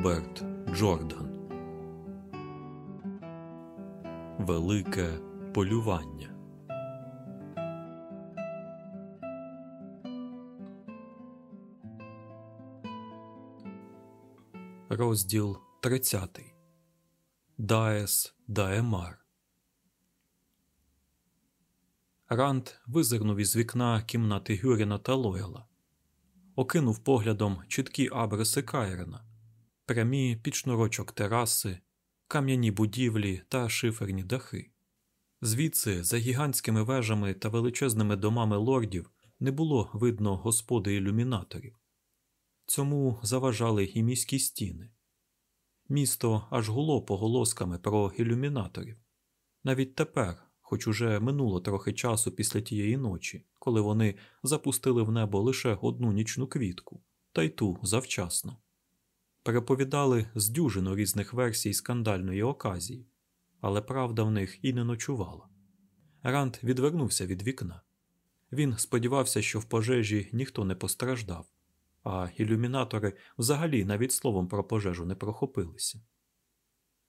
Роберт Джордан Велике полювання. Розділ 30 Даес Даемар Ранд визирнув із вікна кімнати Гюріна та Лойла. Окинув поглядом чіткі абриси Кайрена, прямі підшнурочок тераси, кам'яні будівлі та шиферні дахи. Звідси, за гігантськими вежами та величезними домами лордів, не було видно господи ілюмінаторів. Цьому заважали і міські стіни. Місто аж гуло поголосками про ілюмінаторів. Навіть тепер, хоч уже минуло трохи часу після тієї ночі, коли вони запустили в небо лише одну нічну квітку, та й ту завчасно. Переповідали з дюжину різних версій скандальної оказії, але правда в них і не ночувала. Ранд відвернувся від вікна. Він сподівався, що в пожежі ніхто не постраждав, а ілюмінатори взагалі навіть словом про пожежу не прохопилися.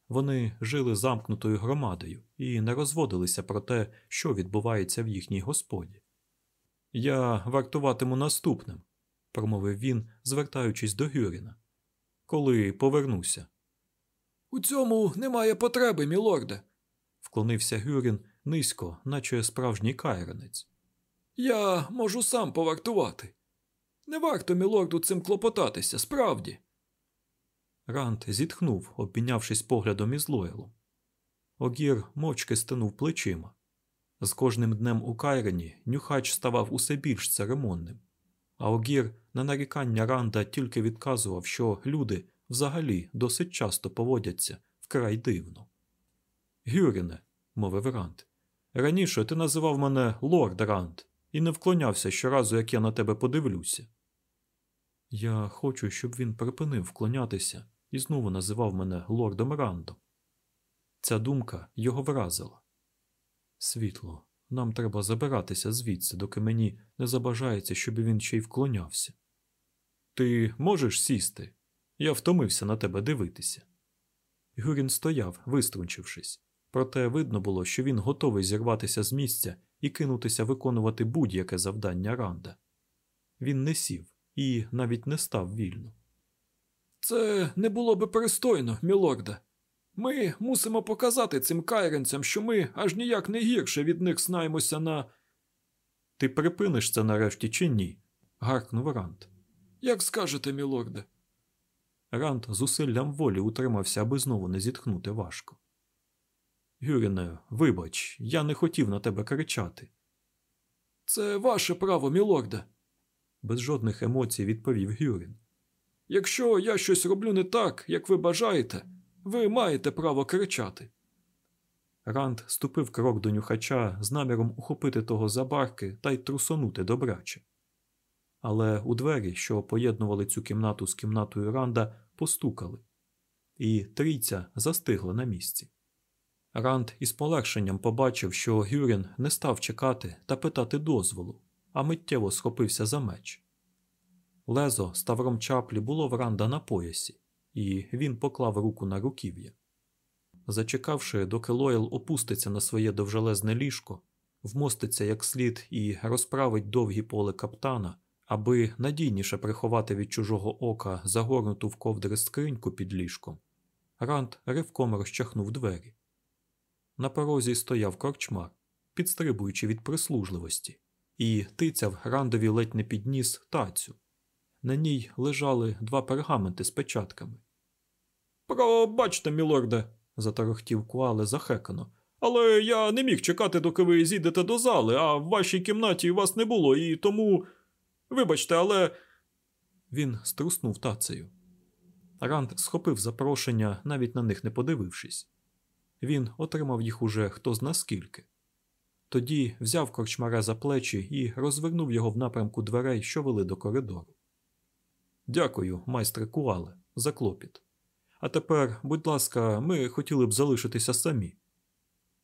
Вони жили замкнутою громадою і не розводилися про те, що відбувається в їхній господі. Я вартуватиму наступним, промовив він, звертаючись до Гюріна. Коли повернуся. У цьому немає потреби, мілорде, вклонився Гюрін низько, наче справжній кайренець. Я можу сам повартувати. Не варто мілорду цим клопотатися, справді. Рант зітхнув, обмінявшись поглядом із Лойлом. Огір мовчки стинув плечима. З кожним днем у Кайрені нюхач ставав усе більш церемонним, а Огір на нарікання Ранда тільки відказував, що люди взагалі досить часто поводяться вкрай дивно. Гюріне, мовив Ранд, раніше ти називав мене лорд Ранд і не вклонявся щоразу, як я на тебе подивлюся. Я хочу, щоб він припинив вклонятися і знову називав мене лордом Рандом. Ця думка його вразила. Світло, нам треба забиратися звідси, доки мені не забажається, щоб він ще й вклонявся. Ти можеш сісти? Я втомився на тебе дивитися. Гюрін стояв, виструнчившись, проте видно було, що він готовий зірватися з місця і кинутися виконувати будь-яке завдання Ранда. Він не сів і навіть не став вільно. Це не було би пристойно, мілорда. Ми мусимо показати цим кайренцям, що ми аж ніяк не гірше від них знаємося на. Ти припиниш це нарешті чи ні? гаркнув Рант. Як скажете, мілорде. Рант зусиллям волі утримався, аби знову не зітхнути важко. Гюріне, вибач, я не хотів на тебе кричати. Це ваше право, мілорде, без жодних емоцій відповів Гюрін. Якщо я щось роблю не так, як ви бажаєте, ви маєте право кричати. Ранд ступив крок до нюхача з наміром ухопити того за барки та й трусонути добряче. Але у двері, що поєднували цю кімнату з кімнатою Ранда, постукали, і трійця застигла на місці. Ранд із полегшенням побачив, що Гюрін не став чекати та питати дозволу, а миттєво схопився за меч. Лезо ставром чаплі було в Ранда на поясі, і він поклав руку на руків'я. Зачекавши, доки Лойл опуститься на своє довжелезне ліжко, вмоститься як слід і розправить довгі поле каптана, аби надійніше приховати від чужого ока загорнуту в ковдри скриньку під ліжком, Ранд ривком розчахнув двері. На порозі стояв корчмар, підстрибуючи від прислужливості, і тицяв Рандові ледь не підніс тацю. На ній лежали два пергаменти з печатками. Пробачте, мілорде, заторохтів Куале захекано. Але я не міг чекати, доки ви зійдете до зали, а в вашій кімнаті вас не було, і тому. Вибачте, але. Він струснув тацею. Ранд схопив запрошення, навіть на них не подивившись. Він отримав їх уже хто зна скільки. Тоді взяв корчмаря за плечі і розвернув його в напрямку дверей, що вели до коридору. Дякую, майстре Куале, за клопіт. А тепер, будь ласка, ми хотіли б залишитися самі.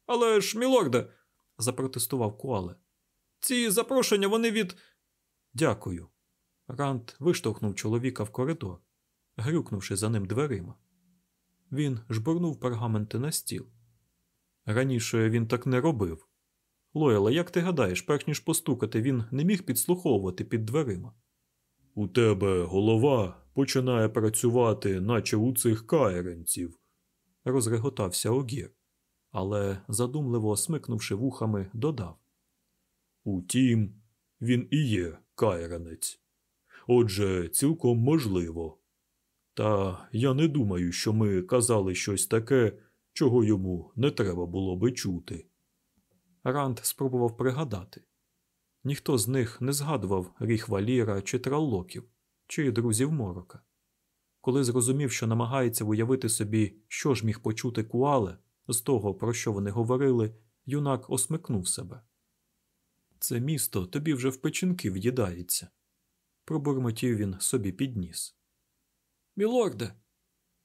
Але ж, мілорде, запротестував Куале. Ці запрошення вони від. Дякую. Рант виштовхнув чоловіка в коридор. грюкнувши за ним дверима. Він жбурнув пергаменти на стіл. Раніше він так не робив. Лояла, як ти гадаєш, перш ніж постукати, він не міг підслуховувати під дверима. У тебе голова починає працювати, наче у цих каєренців, розреготався Огір, але, задумливо смикнувши вухами, додав. Утім, він і є кайранець. Отже, цілком можливо. Та я не думаю, що ми казали щось таке, чого йому не треба було би чути. Ранд спробував пригадати. Ніхто з них не згадував Ріхваліра чи траллоків, чи друзів морока. Коли зрозумів, що намагається уявити собі, що ж міг почути куале з того, про що вони говорили, юнак осмикнув себе. Це місто тобі вже в печінки в'їдається. Пробурмотів він собі підніс. Мілорде.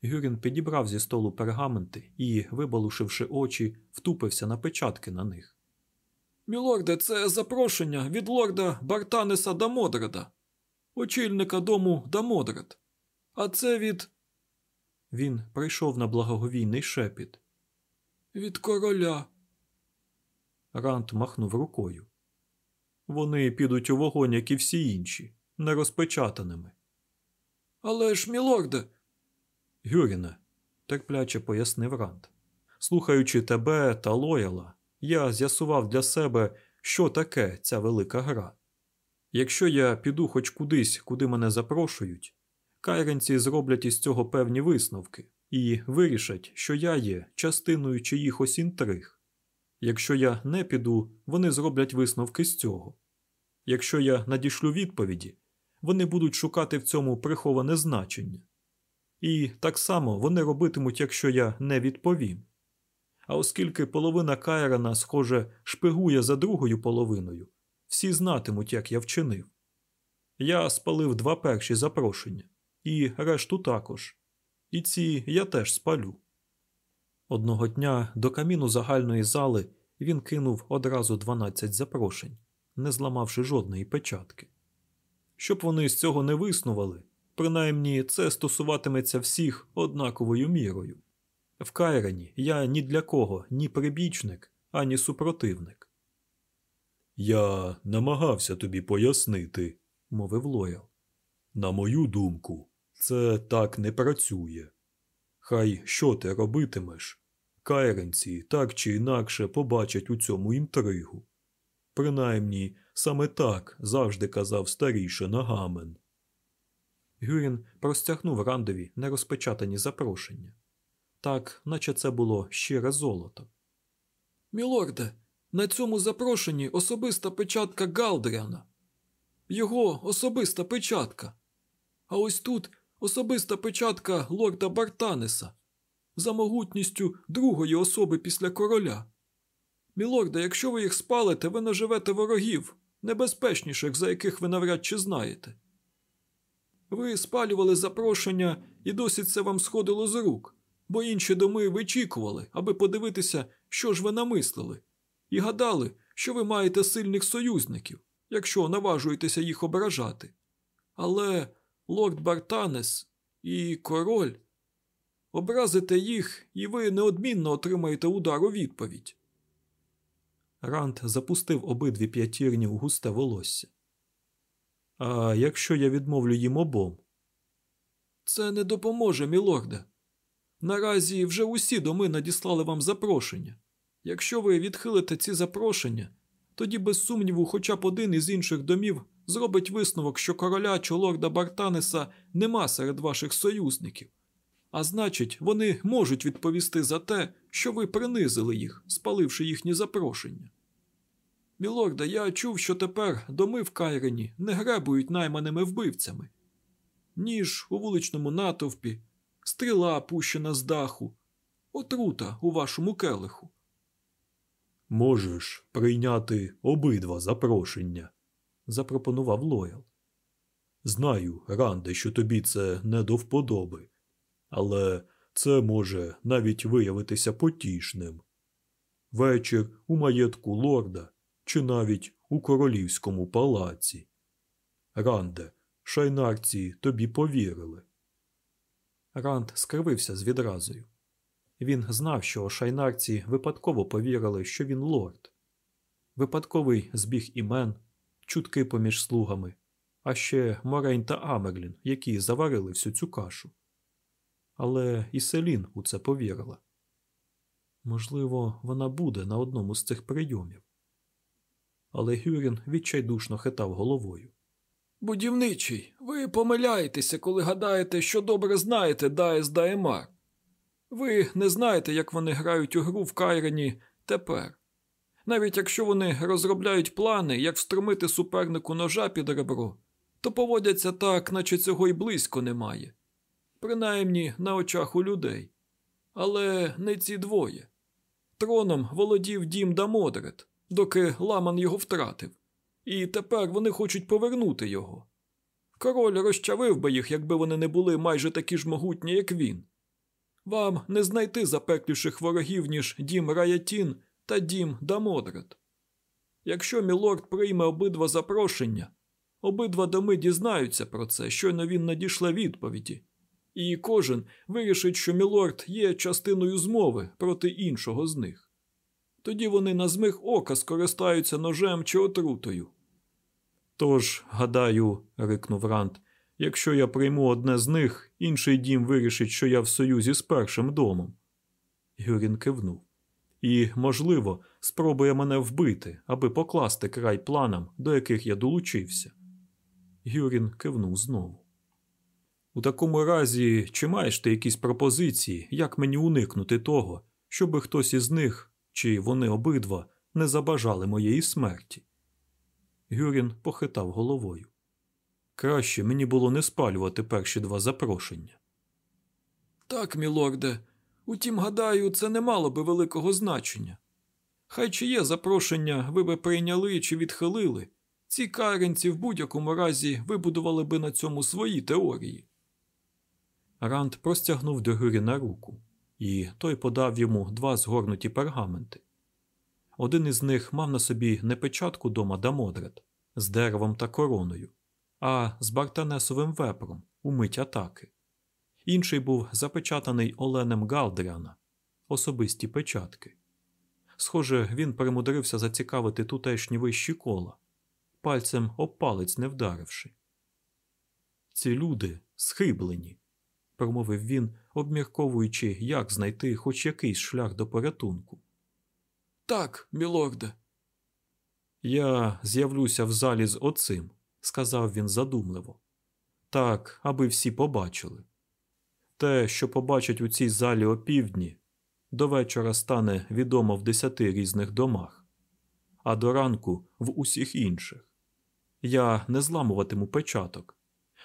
Гюрін підібрав зі столу пергаменти і, вибалушивши очі, втупився на печатки на них. Мілорде, це запрошення від лорда Бартанеса Дамодреда, очільника дому Дамодред. А це від. Він прийшов на благоговійний шепіт. Від короля. Рант махнув рукою. Вони підуть у вогонь, як і всі інші, нерозпечатаними. Але ж, мілорде. Гюріне, терпляче пояснив Рант. Слухаючи тебе та Лояла, я з'ясував для себе, що таке ця велика гра. Якщо я піду хоч кудись, куди мене запрошують, кайренці зроблять із цього певні висновки і вирішать, що я є частиною чиїхось інтриг. Якщо я не піду, вони зроблять висновки з цього. Якщо я надішлю відповіді, вони будуть шукати в цьому приховане значення. І так само вони робитимуть, якщо я не відповім. А оскільки половина Кайрана, схоже, шпигує за другою половиною, всі знатимуть, як я вчинив. Я спалив два перші запрошення, і решту також. І ці я теж спалю. Одного дня до каміну загальної зали він кинув одразу 12 запрошень, не зламавши жодної печатки. Щоб вони з цього не виснували, принаймні це стосуватиметься всіх однаковою мірою. В Кайрані я ні для кого ні прибічник, ані супротивник. Я намагався тобі пояснити, мовив Лоял. На мою думку, це так не працює. Хай що ти робитимеш, кайренці так чи інакше побачать у цьому інтригу. Принаймні, саме так завжди казав старіше Нагамен. Гюрін простягнув рандові нерозпечатані запрошення так, наче це було щире золото. Мілорде, на цьому запрошенні особиста печатка Галдріана. Його особиста печатка. А ось тут особиста печатка лорда Бартанеса за могутністю другої особи після короля. Мілорде, якщо ви їх спалите, ви наживете ворогів, небезпечніших, за яких ви навряд чи знаєте. Ви спалювали запрошення, і досі це вам сходило з рук бо інші доми вичікували, аби подивитися, що ж ви намислили, і гадали, що ви маєте сильних союзників, якщо наважуєтеся їх ображати. Але лорд Бартанес і король образите їх, і ви неодмінно отримаєте удар у відповідь. Рант запустив обидві п'ятірні в густе волосся. А якщо я відмовлю їм обом? Це не допоможе, мілорде. Наразі вже усі доми надіслали вам запрошення. Якщо ви відхилите ці запрошення, тоді, без сумніву, хоча б один із інших домів зробить висновок, що короля чи лорда Бартанеса нема серед ваших союзників. А значить, вони можуть відповісти за те, що ви принизили їх, спаливши їхні запрошення. Мілорда, я чув, що тепер доми в Кайрені не гребують найманими вбивцями. Ніж у вуличному натовпі стріла пущена з даху, отрута у вашому келиху. Можеш прийняти обидва запрошення, запропонував Лоял. Знаю, Ранде, що тобі це не до вподоби, але це може навіть виявитися потішним. Вечір у маєтку лорда чи навіть у королівському палаці. Ранде, шайнарці тобі повірили. Ранд скривився з відразою. Він знав, що шайнарці випадково повірили, що він лорд. Випадковий збіг імен, чутки поміж слугами, а ще Морейн та Амерлін, які заварили всю цю кашу. Але і Селін у це повірила. Можливо, вона буде на одному з цих прийомів. Але Гюрін відчайдушно хитав головою. Будівничий, ви помиляєтеся, коли гадаєте, що добре знаєте Даес Даемар. Ви не знаєте, як вони грають у гру в Кайрені тепер. Навіть якщо вони розробляють плани, як встромити супернику ножа під ребро, то поводяться так, наче цього й близько немає. Принаймні на очах у людей. Але не ці двоє. Троном володів дім Дамодрет, доки Ламан його втратив, і тепер вони хочуть повернути його. Король розчавив би їх, якби вони не були майже такі ж могутні, як він. Вам не знайти запекліших ворогів, ніж дім Раятін та дім Дамодрет. Якщо мілорд прийме обидва запрошення, обидва доми дізнаються про це, щойно він надішле відповіді, і кожен вирішить, що мілорд є частиною змови проти іншого з них. Тоді вони на змих ока скористаються ножем чи отрутою. Тож, гадаю, рикнув Рант, якщо я прийму одне з них, інший дім вирішить, що я в союзі з першим домом. Гюрін кивнув. І, можливо, спробує мене вбити, аби покласти край планам, до яких я долучився. Гюрін кивнув знову. У такому разі, чи маєш ти якісь пропозиції, як мені уникнути того, щоби хтось із них, чи вони обидва, не забажали моєї смерті? Гюрін похитав головою. Краще мені було не спалювати перші два запрошення. Так, мілорде, утім, гадаю, це не мало би великого значення. Хай чи є запрошення, ви би прийняли чи відхилили, ці каренці в будь-якому разі вибудували би на цьому свої теорії. Ранд простягнув до Гюріна руку, і той подав йому два згорнуті пергаменти. Один із них мав на собі не печатку дома Дамодрет з деревом та короною, а з Бартанесовим вепром у мить атаки. Інший був запечатаний Оленем Галдріана, особисті печатки. Схоже, він перемудрився зацікавити тутешні вищі кола, пальцем об палець не вдаривши. Ці люди схиблені, промовив він, обмірковуючи, як знайти хоч якийсь шлях до порятунку. Так, мілорде. Я з'явлюся в залі з оцим, сказав він задумливо. Так, аби всі побачили. Те, що побачать у цій залі опівдні, до вечора стане відомо в десяти різних домах, а до ранку в усіх інших. Я не зламуватиму печаток.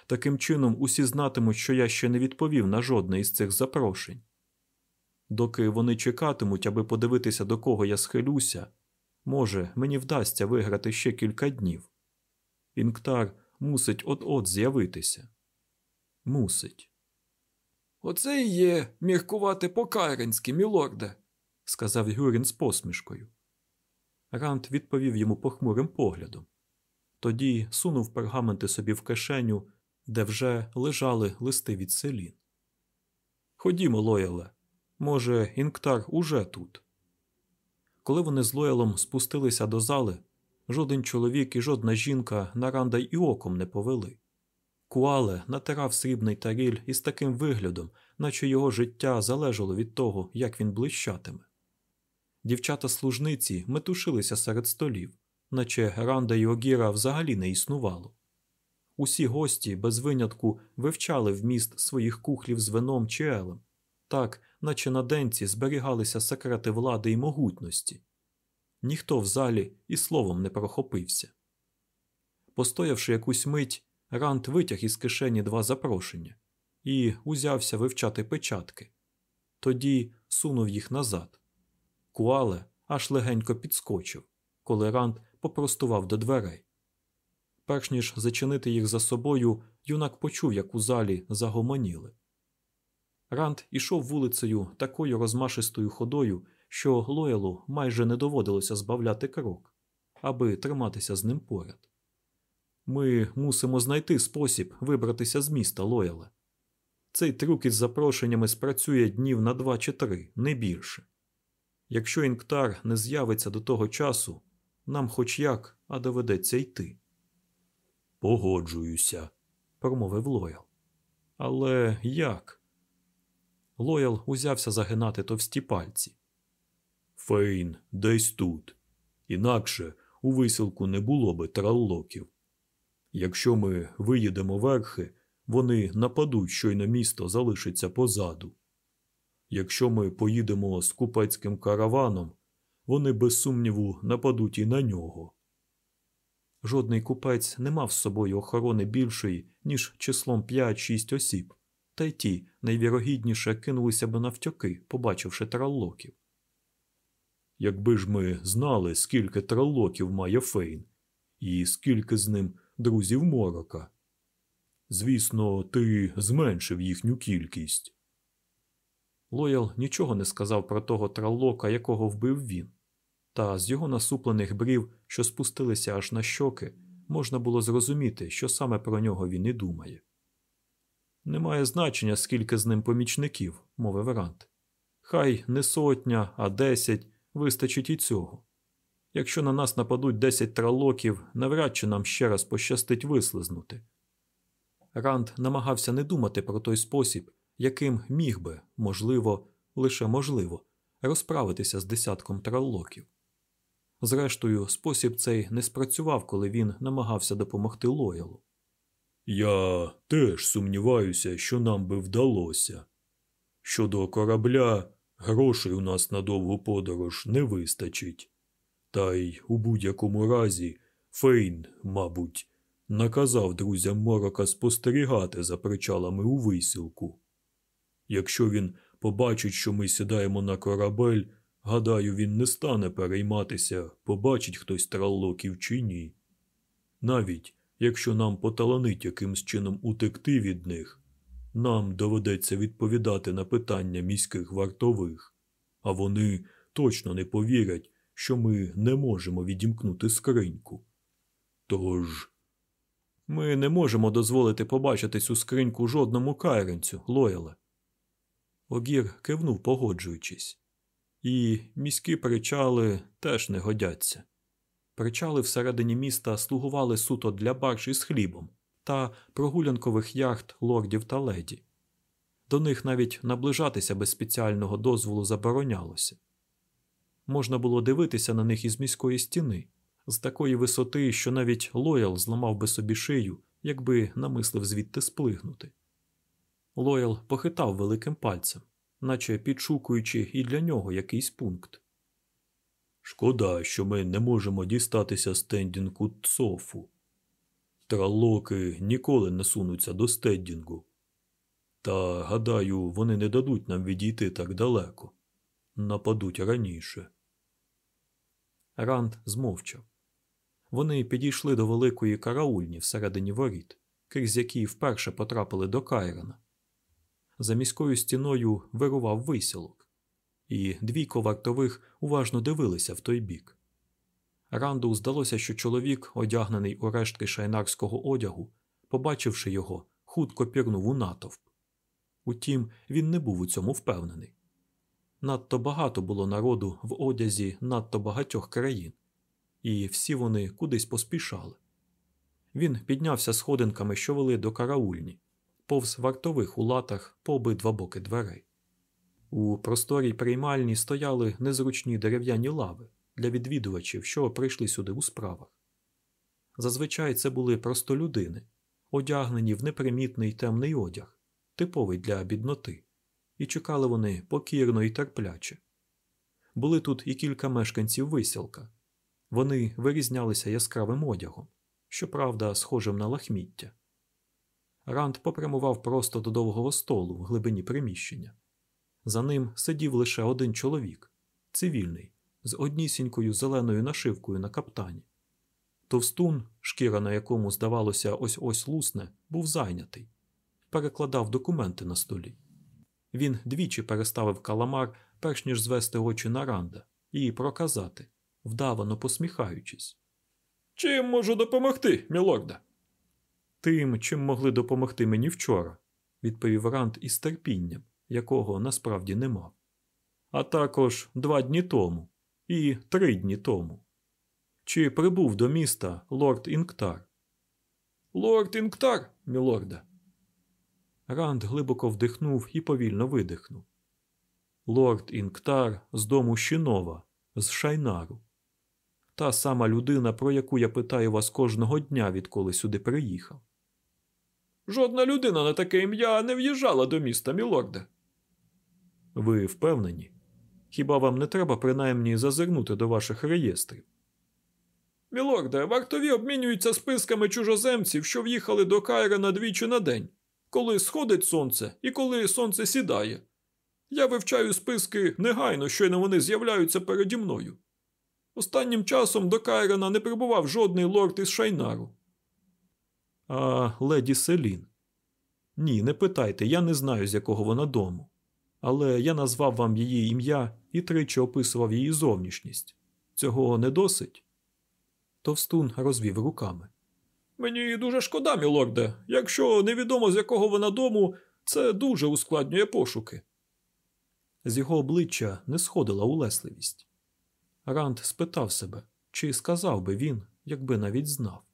Таким чином, усі знатимуть, що я ще не відповів на жодне із цих запрошень. Доки вони чекатимуть, аби подивитися, до кого я схилюся, може, мені вдасться виграти ще кілька днів. Інктар мусить от-от з'явитися. Мусить. Оце і є міркувати по-кайренськи, мілорде, сказав Гюрін з посмішкою. Рант відповів йому похмурим поглядом. Тоді сунув пергаменти собі в кишеню, де вже лежали листи від селін. Ходімо, Лояле. Може, Інктар уже тут. Коли вони з Лоялом спустилися до зали, жоден чоловік і жодна жінка на ранда й оком не повели. Куале натирав срібний таріль із таким виглядом, наче його життя залежало від того, як він блищатиме. Дівчата-служниці метушилися серед столів, наче Ранда й Огіра взагалі не існувало. Усі гості без винятку вивчали вміст своїх кухлів з вином чи елем, так, наче на денці зберігалися секрети влади і могутності. Ніхто в залі і словом не прохопився. Постоявши якусь мить, Рант витяг із кишені два запрошення і узявся вивчати печатки. Тоді сунув їх назад. Куале аж легенько підскочив, коли Рант попростував до дверей. Перш ніж зачинити їх за собою, юнак почув, як у залі загомоніли. Рант ішов вулицею такою розмашистою ходою, що Лоялу майже не доводилося збавляти крок, аби триматися з ним поряд. Ми мусимо знайти спосіб вибратися з міста Лояле. Цей трюк із запрошеннями спрацює днів на два чи три, не більше. Якщо інктар не з'явиться до того часу, нам хоч як, а доведеться йти. Погоджуюся, промовив Лоял. Але як? Лоял узявся загинати товсті пальці. Фейн десь тут. Інакше у висілку не було би траллоків. Якщо ми виїдемо верхи, вони нападуть, щойно місто залишиться позаду. Якщо ми поїдемо з купецьким караваном, вони без сумніву нападуть і на нього. Жодний купець не мав з собою охорони більшої, ніж числом 5-6 осіб, та й ті найвірогідніше кинулися б навтьоки, побачивши траллоків. Якби ж ми знали, скільки траллоків має Фейн, і скільки з ним друзів морока. Звісно, ти зменшив їхню кількість. Лоял нічого не сказав про того траллока, якого вбив він, та з його насуплених брів, що спустилися аж на щоки, можна було зрозуміти, що саме про нього він і думає. Немає значення, скільки з ним помічників, мовив Рант. Хай не сотня, а десять вистачить і цього. Якщо на нас нападуть десять тралоків, навряд чи нам ще раз пощастить вислизнути. Ранд намагався не думати про той спосіб, яким міг би, можливо, лише можливо, розправитися з десятком траллоків. Зрештою, спосіб цей не спрацював, коли він намагався допомогти Лоялу. Я теж сумніваюся, що нам би вдалося. Щодо корабля, грошей у нас на довгу подорож не вистачить. Та й у будь-якому разі Фейн, мабуть, наказав друзям морока спостерігати за причалами у висілку. Якщо він побачить, що ми сідаємо на корабель, гадаю, він не стане перейматися, побачить хтось траллоків чи ні. Навіть якщо нам поталанить якимсь чином утекти від них, нам доведеться відповідати на питання міських вартових, а вони точно не повірять, що ми не можемо відімкнути скриньку. Тож. Ми не можемо дозволити побачити цю скриньку жодному кайренцю, Лояле. Огір кивнув, погоджуючись. І міські причали теж не годяться. Причали всередині міста слугували суто для барж із хлібом та прогулянкових яхт лордів та леді. До них навіть наближатися без спеціального дозволу заборонялося. Можна було дивитися на них із міської стіни, з такої висоти, що навіть Лоял зламав би собі шию, якби намислив звідти сплигнути. Лоял похитав великим пальцем, наче підшукуючи і для нього якийсь пункт. Шкода, що ми не можемо дістатися стендінгу Цофу. Тралоки ніколи не сунуться до стендінгу. Та, гадаю, вони не дадуть нам відійти так далеко. Нападуть раніше. Ранд змовчав. Вони підійшли до великої караульні всередині воріт, крізь які вперше потрапили до Кайрена. За міською стіною вирував висілок, і двійко вартових уважно дивилися в той бік. Ранду здалося, що чоловік, одягнений у рештки шайнарського одягу, побачивши його, хутко пірнув у натовп. Утім, він не був у цьому впевнений. Надто багато було народу в одязі надто багатьох країн, і всі вони кудись поспішали. Він піднявся сходинками, що вели до караульні, повз вартових у латах по обидва боки дверей. У просторій приймальні стояли незручні дерев'яні лави для відвідувачів, що прийшли сюди у справах. Зазвичай це були просто людини, одягнені в непримітний темний одяг, типовий для бідноти, і чекали вони покірно і терпляче. Були тут і кілька мешканців висілка. Вони вирізнялися яскравим одягом, щоправда, схожим на лахміття. Ранд попрямував просто до довгого столу в глибині приміщення. За ним сидів лише один чоловік цивільний, з однісінькою зеленою нашивкою на каптані. Товстун, шкіра на якому, здавалося, ось ось лусне, був зайнятий, перекладав документи на столі. Він двічі переставив каламар, перш ніж звести очі на Ранда, і проказати, вдавано посміхаючись. Чим можу допомогти, мілорда? Тим, чим могли допомогти мені вчора, відповів Ранд із терпінням, якого насправді не мав. А також два дні тому і три дні тому. Чи прибув до міста лорд Інґтар? Лорд Інґтар, мілорде. Ранд глибоко вдихнув і повільно видихнув. Лорд Інґтар з дому Шінова, з Шайнару. Та сама людина, про яку я питаю вас кожного дня, відколи сюди приїхав. Жодна людина на таке ім'я не в'їжджала до міста, мілорде. Ви впевнені? Хіба вам не треба принаймні зазирнути до ваших реєстрів? Мілорде, вартові обмінюються списками чужоземців, що в'їхали до Кайрена двічі на день, коли сходить сонце і коли сонце сідає. Я вивчаю списки негайно, щойно вони з'являються переді мною. Останнім часом до Кайрена не прибував жодний лорд із Шайнару. А леді Селін? Ні, не питайте, я не знаю, з якого вона дому. Але я назвав вам її ім'я і тричі описував її зовнішність. Цього не досить? Товстун розвів руками. Мені дуже шкода, мілорде. Якщо невідомо з якого вона дому, це дуже ускладнює пошуки. З його обличчя не сходила улесливість. Ранд спитав себе, чи сказав би він, якби навіть знав.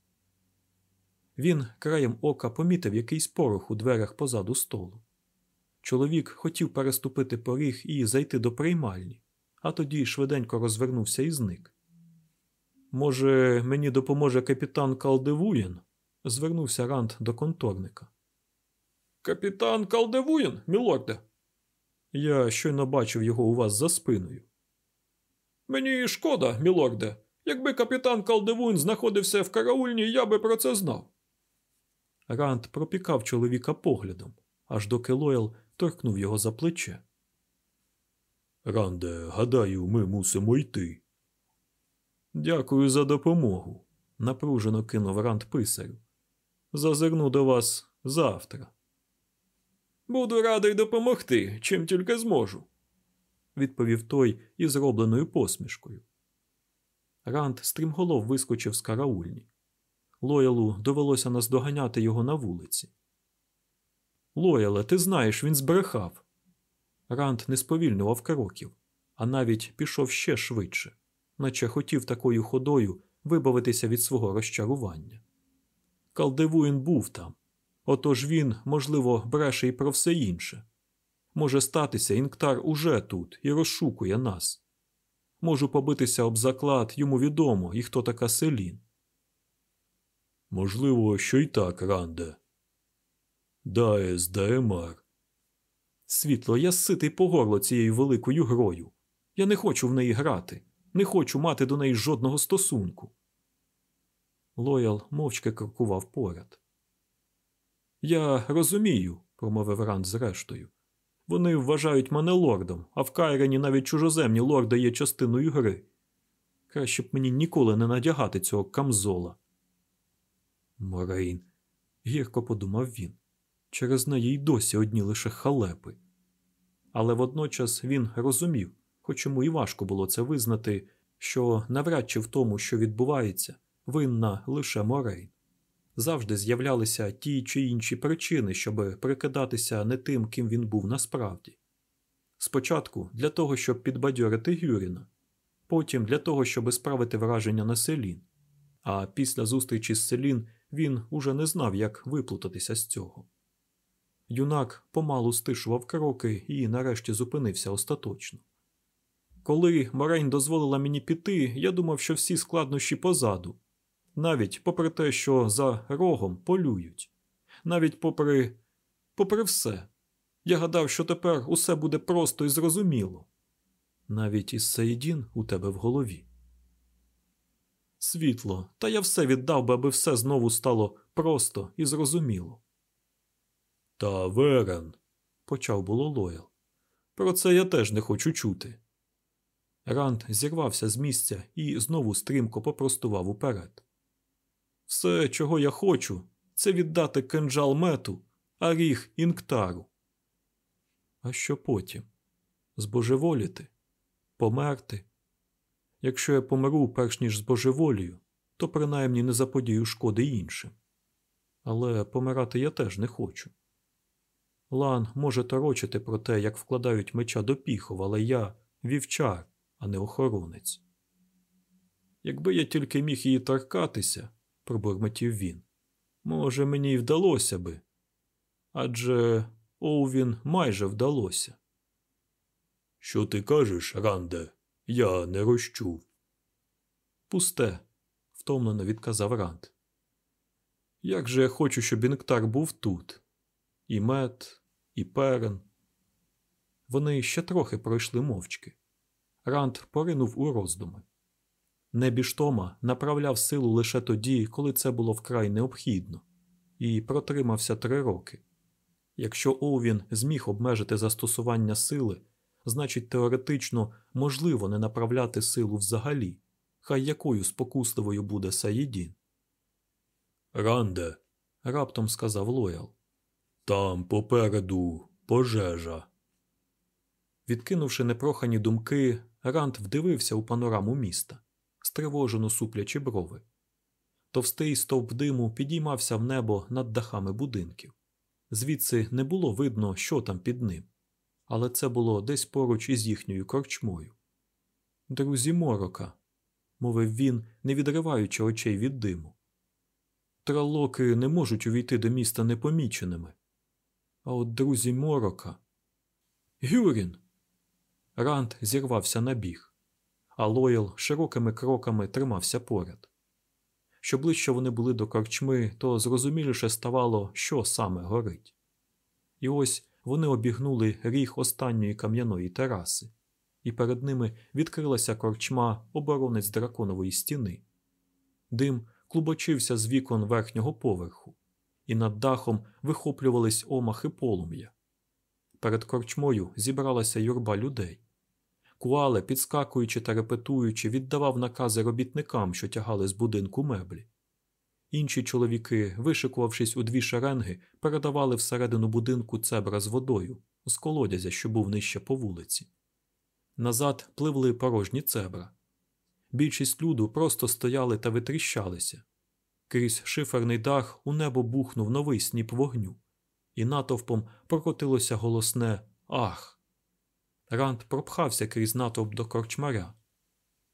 Він краєм ока помітив якийсь порох у дверях позаду столу. Чоловік хотів переступити поріг і зайти до приймальні, а тоді швиденько розвернувся і зник. Може, мені допоможе капітан Калдевуєн? звернувся Ранд до конторника. Капітан Калдевуєн, мілорде. Я щойно бачив його у вас за спиною. Мені шкода, мілорде. Якби капітан Калдевуєн знаходився в караульні, я би про це знав. Ранд пропікав чоловіка поглядом, аж доки Лоял торкнув його за плече. Ранде, гадаю, ми мусимо йти. Дякую за допомогу, напружено кинув Ранд писарю. Зазирну до вас завтра. Буду радий допомогти, чим тільки зможу, відповів той із зробленою посмішкою. Ранд стрімголов вискочив з караульні. Лоялу довелося наздоганяти його на вулиці. Лояле, ти знаєш, він збрехав. Ранд не сповільнював кроків, а навіть пішов ще швидше, наче хотів такою ходою вибавитися від свого розчарування. Калдевуїн був там, отож він, можливо, бреше і про все інше. Може статися, інктар уже тут і розшукує нас. Можу побитися об заклад, йому відомо, і хто така селін. Можливо, що й так, Ранде. Даес Даемар. Світло, я ситий по горло цією великою грою. Я не хочу в неї грати, не хочу мати до неї жодного стосунку. Лоял мовчки крокував поряд. Я розумію, промовив Ранд зрештою. Вони вважають мене лордом, а в Кайрені навіть чужоземні лорди є частиною гри. Краще б мені ніколи не надягати цього камзола. Морейн, гірко подумав він. Через неї й досі одні лише халепи. Але водночас він розумів, хоч йому і важко було це визнати, що навряд чи в тому, що відбувається, винна лише Морейн. Завжди з'являлися ті чи інші причини, щоб прикидатися не тим, ким він був насправді. Спочатку для того, щоб підбадьорити Гюріна, потім для того, щоб справити враження на селін. А після зустрічі з селін він уже не знав, як виплутатися з цього. Юнак помалу стишував кроки і нарешті зупинився остаточно. Коли Морейн дозволила мені піти, я думав, що всі складнощі позаду, навіть попри те, що за рогом полюють, навіть попри попри все, я гадав, що тепер усе буде просто і зрозуміло. Навіть із Саїдін у тебе в голові. Світло, та я все віддав би, аби все знову стало просто і зрозуміло. Та Верен, почав було Лоял. Про це я теж не хочу чути. Ранд зірвався з місця і знову стрімко попростував уперед. Все, чого я хочу, це віддати кинджал мету, а ріг інктару. А що потім? Збожеволіти? Померти? Якщо я помру перш ніж збожеволію, то принаймні не заподію шкоди іншим. Але помирати я теж не хочу. Лан може торочити про те, як вкладають меча до піхов, але я вівчар, а не охоронець. Якби я тільки міг її торкатися, пробурмотів він, може, мені й вдалося би. Адже Оувін майже вдалося. Що ти кажеш, Ранде? Я не розчув. Пусте, втомлено відказав Ранд. Як же я хочу, щоб Інктар був тут. І мед, і перен. Вони ще трохи пройшли мовчки. Ранд поринув у роздуми. Небіштома направляв силу лише тоді, коли це було вкрай необхідно, і протримався три роки. Якщо Оувін зміг обмежити застосування сили, значить теоретично можливо не направляти силу взагалі, хай якою спокусливою буде Саїдін. Ранде, раптом сказав Лоял. Там попереду пожежа. Відкинувши непрохані думки, Ранд вдивився у панораму міста, стривожено суплячи брови. Товстий стовп диму підіймався в небо над дахами будинків. Звідси не було видно, що там під ним, але це було десь поруч із їхньою корчмою. Друзі морока, мовив він, не відриваючи очей від диму. Тралоки не можуть увійти до міста непоміченими. А от друзі морока. Гюрін. Ранд зірвався на біг, а Лоєл широкими кроками тримався поряд. Що ближче вони були до корчми, то зрозуміліше ставало, що саме горить. І ось вони обігнули ріг останньої кам'яної тераси, і перед ними відкрилася корчма оборонець драконової стіни. Дим клубочився з вікон верхнього поверху, і над дахом вихоплювались омахи полум'я. Перед корчмою зібралася юрба людей. Куале, підскакуючи та репетуючи, віддавав накази робітникам, що тягали з будинку меблі. Інші чоловіки, вишикувавшись у дві шеренги, передавали всередину будинку цебра з водою, з колодязя, що був нижче по вулиці. Назад пливли порожні цебра. Більшість люду просто стояли та витріщалися. Крізь шиферний дах у небо бухнув новий сніп вогню, і натовпом прокотилося голосне Ах! Ранд пропхався крізь натовп до корчмаря.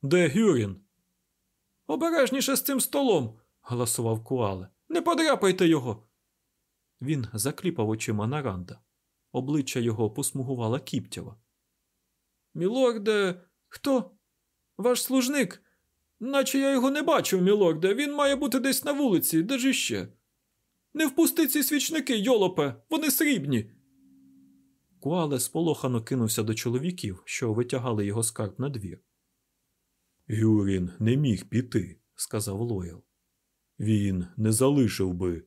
Де Гюрін? Обережніше з цим столом. Голосував Куале. Не подряпайте його. Він закліпав очима на Ранда. Обличчя його посмугувала кіптєва. Мілорде, хто? Ваш служник? Наче я його не бачив, мілорде. Він має бути десь на вулиці, де ж іще. Не впусти ці свічники, йолопе, вони срібні. Куале сполохано кинувся до чоловіків, що витягали його скарб на двір. Гюрін не міг піти, сказав Лоял. Він не залишив би.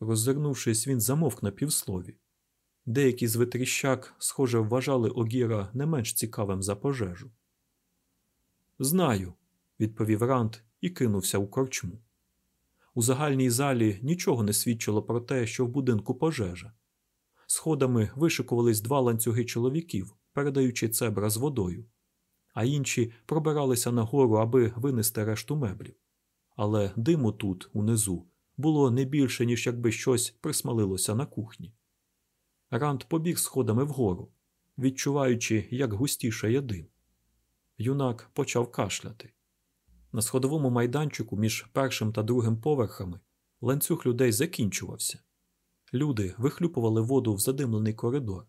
Роззирнувшись, він замовк на півслові. Деякі з витріщак, схоже, вважали Огіра не менш цікавим за пожежу. Знаю, відповів Рант і кинувся у корчму. У загальній залі нічого не свідчило про те, що в будинку пожежа. Сходами вишикувались два ланцюги чоловіків, передаючи цебра з водою, а інші пробиралися нагору, аби винести решту меблів. Але диму тут, унизу, було не більше, ніж якби щось присмалилося на кухні. Ранд побіг сходами вгору, відчуваючи, як густішає дим. Юнак почав кашляти. На сходовому майданчику між першим та другим поверхами ланцюг людей закінчувався. Люди вихлюпували воду в задимлений коридор.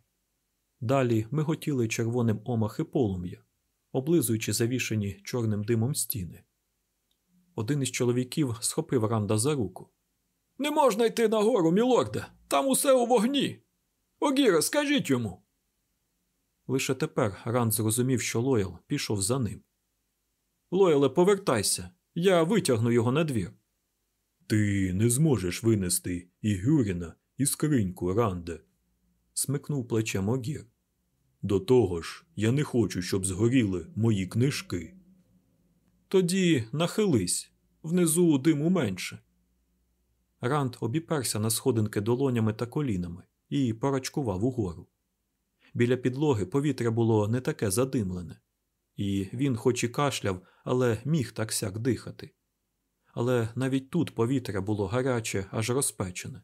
Далі миготіли червоним омахи полум'я, облизуючи завішені чорним димом стіни. Один із чоловіків схопив Ранда за руку. Не можна йти нагору, мілорде. Там усе у вогні. Огіре, скажіть йому. Лише тепер Ранд зрозумів, що Лоял пішов за ним. Лояле, повертайся, я витягну його на двір. Ти не зможеш винести і Гюріна, і скриньку, Ранде, смикнув плечем Огір. До того ж, я не хочу, щоб згоріли мої книжки. Тоді нахились, внизу диму менше. Ранд обіперся на сходинки долонями та колінами і порачкував угору. Біля підлоги повітря було не таке задимлене, і він, хоч і кашляв, але міг так сяк дихати. Але навіть тут повітря було гаряче, аж розпечене.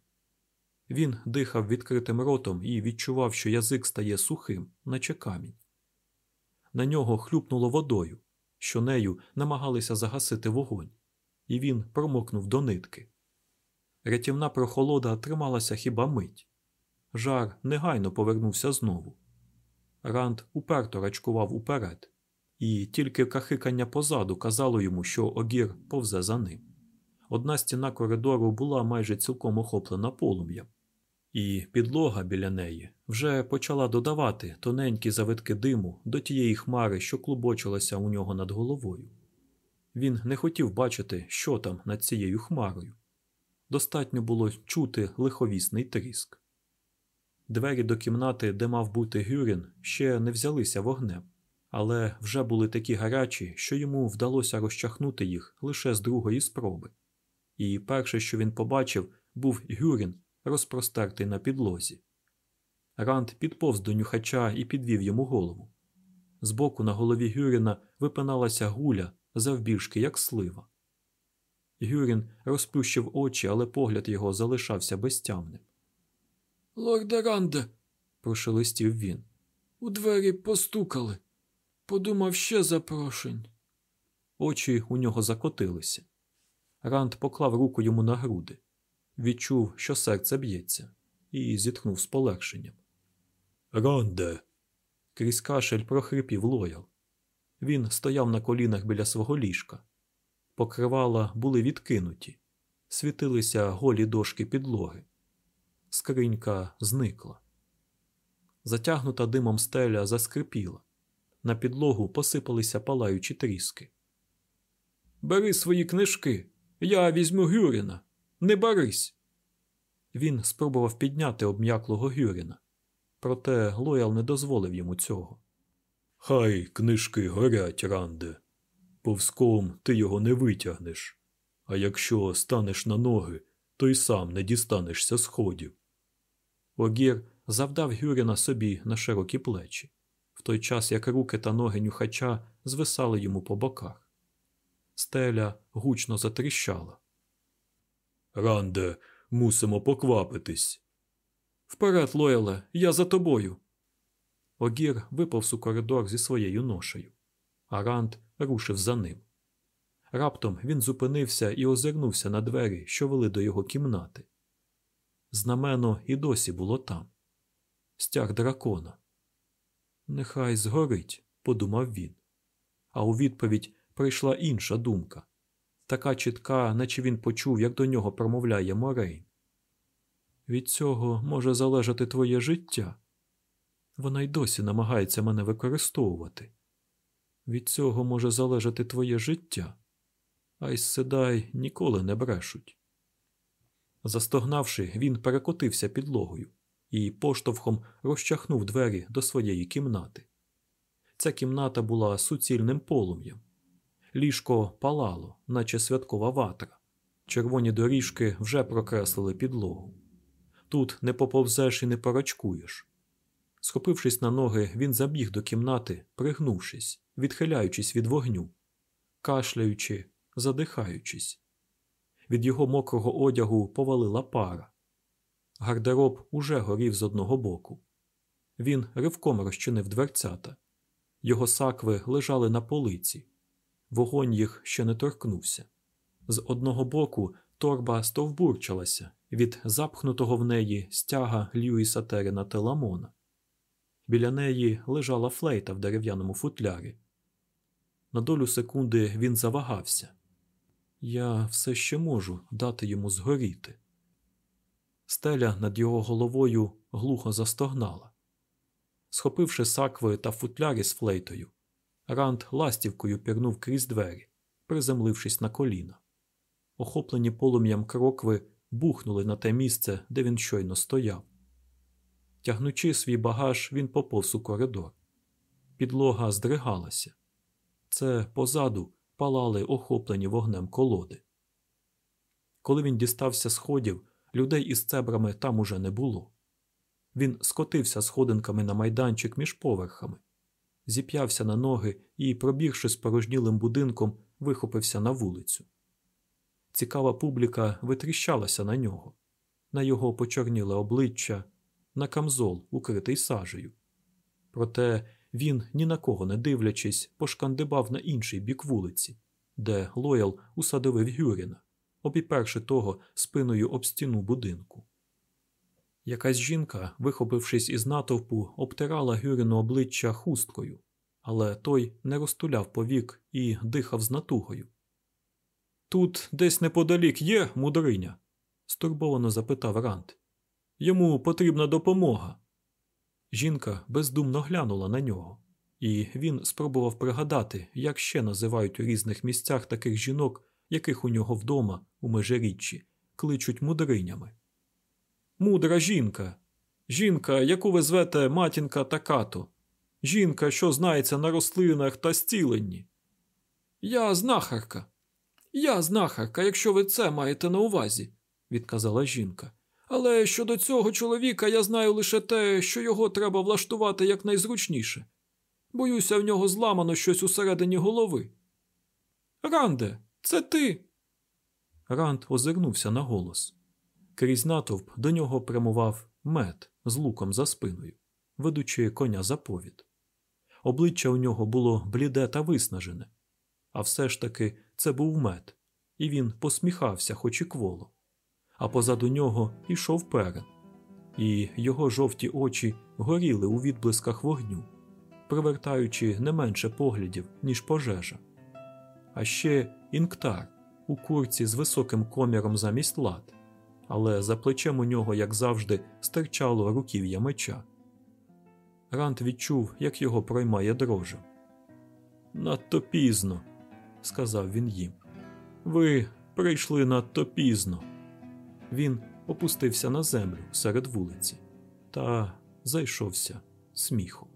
Він дихав відкритим ротом і відчував, що язик стає сухим, наче камінь. На нього хлюпнуло водою, що нею намагалися загасити вогонь, і він промокнув до нитки. Рятівна прохолода трималася хіба мить. Жар негайно повернувся знову. Ранд уперто рачкував уперед, і тільки кахикання позаду казало йому, що огір повзе за ним. Одна стіна коридору була майже цілком охоплена полум'ям, і підлога біля неї вже почала додавати тоненькі завитки диму до тієї хмари, що клубочилася у нього над головою. Він не хотів бачити, що там над цією хмарою. Достатньо було чути лиховісний тріск. Двері до кімнати, де мав бути Гюрін, ще не взялися вогнем, але вже були такі гарячі, що йому вдалося розчахнути їх лише з другої спроби. І перше, що він побачив, був Гюрін, розпростертий на підлозі. Ранд підповз до нюхача і підвів йому голову. Збоку на голові Гюріна випиналася гуля завбільшки, як слива. Гюрін розплющив очі, але погляд його залишався безтямним. Лорде Ранде, прошелестів він. у двері постукали. Подумав ще запрошень. Очі у нього закотилися. Ранд поклав руку йому на груди, відчув, що серце б'ється, і зітхнув з полегшенням. Ранде. Крізь кашель прохрипів лоял. Він стояв на колінах біля свого ліжка. Покривала були відкинуті, світилися голі дошки підлоги. Скринька зникла. Затягнута димом стеля заскрипіла. На підлогу посипалися палаючі тріски. Бери свої книжки, я візьму Гюріна. Не барись. Він спробував підняти обм'яклого Гюріна, проте Лоял не дозволив йому цього. Хай книжки горять, Ранде. Повзком ти його не витягнеш, а якщо станеш на ноги, то й сам не дістанешся сходів. Огір завдав Гюріна собі на широкі плечі, в той час як руки та ноги нюхача звисали йому по боках. Стеля гучно затріщала. Ранде, мусимо поквапитись. Вперед, Лояле, я за тобою. Огір виповз у коридор зі своєю ношею, а Ранд рушив за ним. Раптом він зупинився і озирнувся на двері, що вели до його кімнати. Знамено і досі було там. Стяг дракона. Нехай згорить, подумав він. А у відповідь прийшла інша думка така чітка, наче він почув, як до нього промовляє Морейн. Від цього може залежати твоє життя. Вона й досі намагається мене використовувати. Від цього може залежати твоє життя, а й седай ніколи не брешуть. Застогнавши, він перекотився підлогою і поштовхом розчахнув двері до своєї кімнати. Ця кімната була суцільним полум'ям. Ліжко палало, наче святкова ватра. Червоні доріжки вже прокреслили підлогу. Тут не поповзеш і не порачкуєш. Схопившись на ноги, він забіг до кімнати, пригнувшись, відхиляючись від вогню, кашляючи, задихаючись. Від його мокрого одягу повалила пара. Гардероб уже горів з одного боку. Він ривком розчинив дверцята. Його сакви лежали на полиці. Вогонь їх ще не торкнувся. З одного боку торба стовбурчалася від запхнутого в неї стяга Льюіса Терена Теламона. Біля неї лежала флейта в дерев'яному футлярі. На долю секунди він завагався. Я все ще можу дати йому згоріти. Стеля над його головою глухо застогнала. Схопивши сакви та футлярі з флейтою, Ранд ластівкою пірнув крізь двері, приземлившись на коліна. Охоплені полум'ям крокви бухнули на те місце, де він щойно стояв. Тягнучи свій багаж, він поповз у коридор. Підлога здригалася. Це позаду палали охоплені вогнем колоди. Коли він дістався сходів, людей із цебрами там уже не було. Він скотився сходинками на майданчик між поверхами, зіп'явся на ноги і, пробігши спорожнілим будинком, вихопився на вулицю. Цікава публіка витріщалася на нього. на його почорніле обличчя, на камзол, укритий сажею. Проте він, ні на кого не дивлячись, пошкандибав на інший бік вулиці, де Лоял усадовив Гюріна, обіперши того спиною об стіну будинку. Якась жінка, вихопившись із натовпу, обтирала Гюріну обличчя хусткою, але той не розтуляв повік і дихав з натугою. Тут десь неподалік є мудриня? стурбовано запитав Рант. Йому потрібна допомога. Жінка бездумно глянула на нього, і він спробував пригадати, як ще називають у різних місцях таких жінок, яких у нього вдома, у межиріччі, кличуть мудринями. Мудра жінка, жінка, яку ви звете матінка Такато, жінка, що знається на рослинах та стіленні. Я знахарка. Я знахарка, якщо ви це маєте на увазі, відказала жінка. Але щодо цього чоловіка я знаю лише те, що його треба влаштувати якнайзручніше. Боюся, в нього зламано щось усередині голови. Ранде, це ти. Ранд озирнувся на голос. Крізь натовп до нього прямував мед з луком за спиною, ведучи коня за повід. Обличчя у нього було бліде та виснажене, а все ж таки це був мед, і він посміхався, хоч і кволо. А позаду нього йшов перен, і його жовті очі горіли у відблисках вогню, привертаючи не менше поглядів, ніж пожежа. А ще інктар у курці з високим коміром замість лад, але за плечем у нього, як завжди, стирчало руків'я меча. Рант відчув, як його проймає дрожа. Надто пізно, сказав він їм. Ви прийшли надто пізно. Він опустився на землю серед вулиці та зайшовся сміхом.